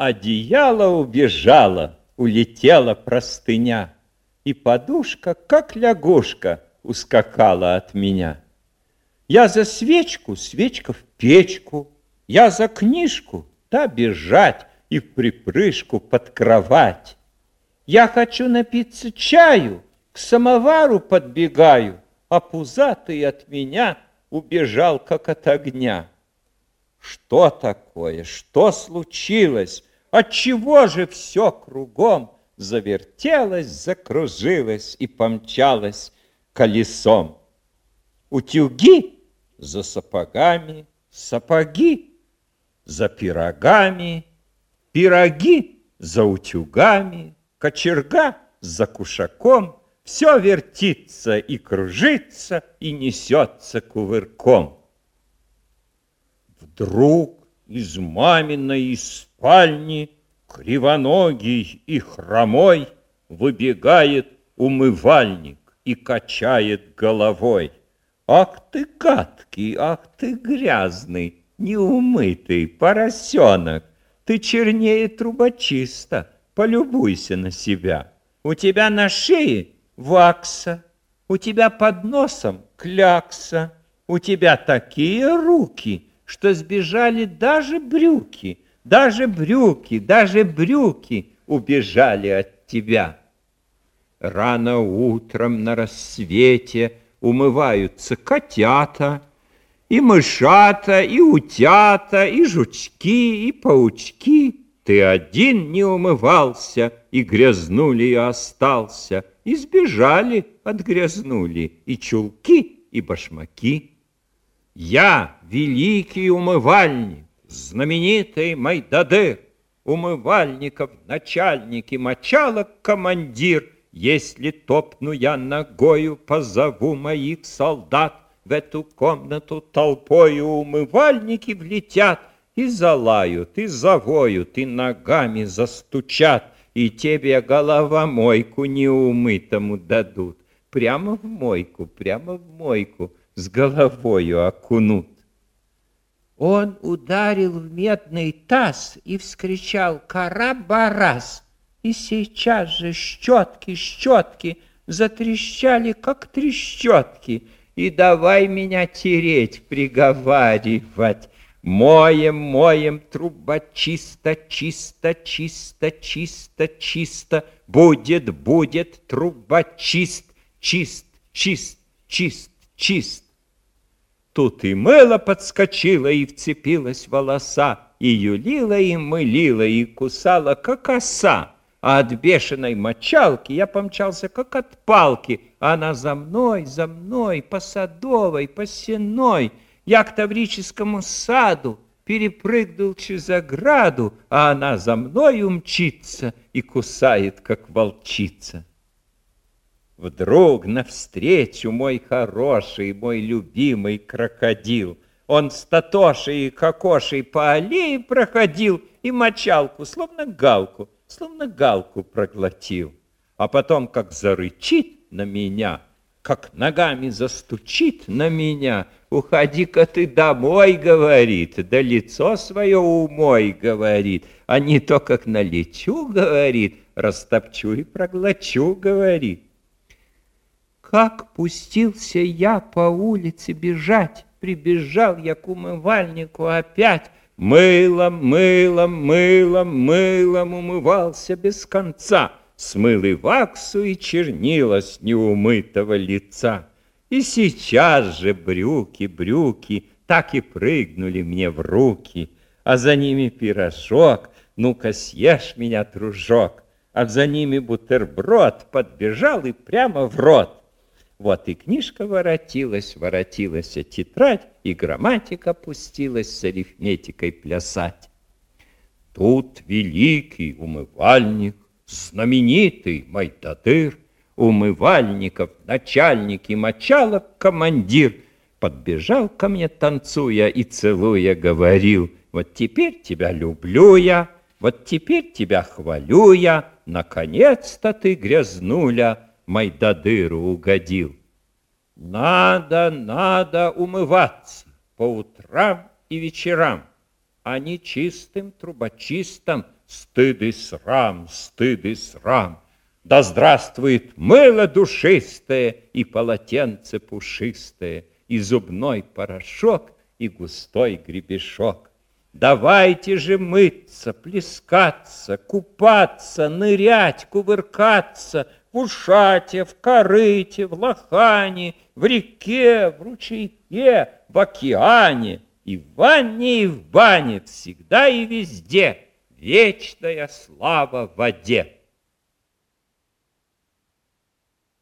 одеяло убежало, улетела простыня, И подушка, как лягушка, ускакала от меня. Я за свечку, свечка в печку, Я за книжку, та бежать И в припрыжку под кровать. Я хочу напиться чаю, К самовару подбегаю, А пузатый от меня Убежал, как от огня. Что такое? Что случилось? Отчего же все кругом завертелось, закружилось и помчалось колесом? Утюги за сапогами, сапоги за пирогами, пироги за утюгами, кочерга за кушаком. Все вертится и кружится и несется кувырком. Вдруг из маминой спальни Кривоногий и хромой Выбегает умывальник и качает головой. Ах ты гадкий, ах ты грязный, неумытый поросенок, Ты чернее трубочиста, полюбуйся на себя. У тебя на шее вакса, у тебя под носом клякса, у тебя такие руки — что сбежали даже брюки, даже брюки, даже брюки убежали от тебя. Рано утром на рассвете умываются котята, и мышата, и утята, и жучки, и паучки. Ты один не умывался, и грязнули и остался, и сбежали, отгрязнули и чулки, и башмаки. Я великий умывальник, знаменитый Майдадыр, умывальников начальник и мочалок командир. Если топну я ногою, позову моих солдат, в эту комнату толпою умывальники влетят и залают, и завоют, и ногами застучат, и тебе головомойку неумытому дадут. Прямо в мойку, прямо в мойку с головою окунут. Он ударил в медный таз и вскричал «Карабарас!» И сейчас же щетки, щетки затрещали, как трещотки, и давай меня тереть, приговаривать. Моем, моем, труба чисто, чисто, чисто, чисто, чисто, будет, будет, труба чист, чист, чист, чист, чист. Тут и мыло подскочила и вцепилась волоса, и юлила, и мылила, и кусала, как оса. А от бешеной мочалки я помчался, как от палки. Она за мной, за мной, по садовой, по сеной. Я к Таврическому саду перепрыгнул через ограду, а она за мной умчится и кусает, как волчица. Вдруг навстречу мой хороший, мой любимый крокодил. Он с Татошей и Кокошей по аллее проходил и мочалку, словно галку, словно галку проглотил. А потом, как зарычит на меня, как ногами застучит на меня, «Уходи-ка ты домой», — говорит, «да лицо свое умой», — говорит, «а не то, как налечу», — говорит, «растопчу и проглочу», — говорит. Как пустился я по улице бежать, Прибежал я к умывальнику опять, Мылом, мылом, мылом, мылом умывался без конца, Смыл и ваксу, и чернила с неумытого лица. И сейчас же брюки, брюки Так и прыгнули мне в руки, А за ними пирожок, ну-ка съешь меня, дружок, А за ними бутерброд подбежал и прямо в рот. Вот и книжка воротилась, воротилась а тетрадь, и грамматика пустилась с арифметикой плясать. Тут великий умывальник, знаменитый Майтадыр, умывальников, начальник и мочалок командир, подбежал ко мне, танцуя и целуя, говорил, вот теперь тебя люблю я, вот теперь тебя хвалю я, наконец-то ты грязнуля, Майдадыру угодил. Надо, надо умываться по утрам и вечерам. а нечистым трубочистом стыд и срам, стыд и срам. Да здравствует мыло душистое и полотенце пушистое, и зубной порошок, и густой гребешок. Давайте же мыться, плескаться, купаться, нырять, кувыркаться в ушате, в корыте, в лохане, в реке, в ручейке, в океане, и в ванне, и в бане, всегда и везде вечная слава воде.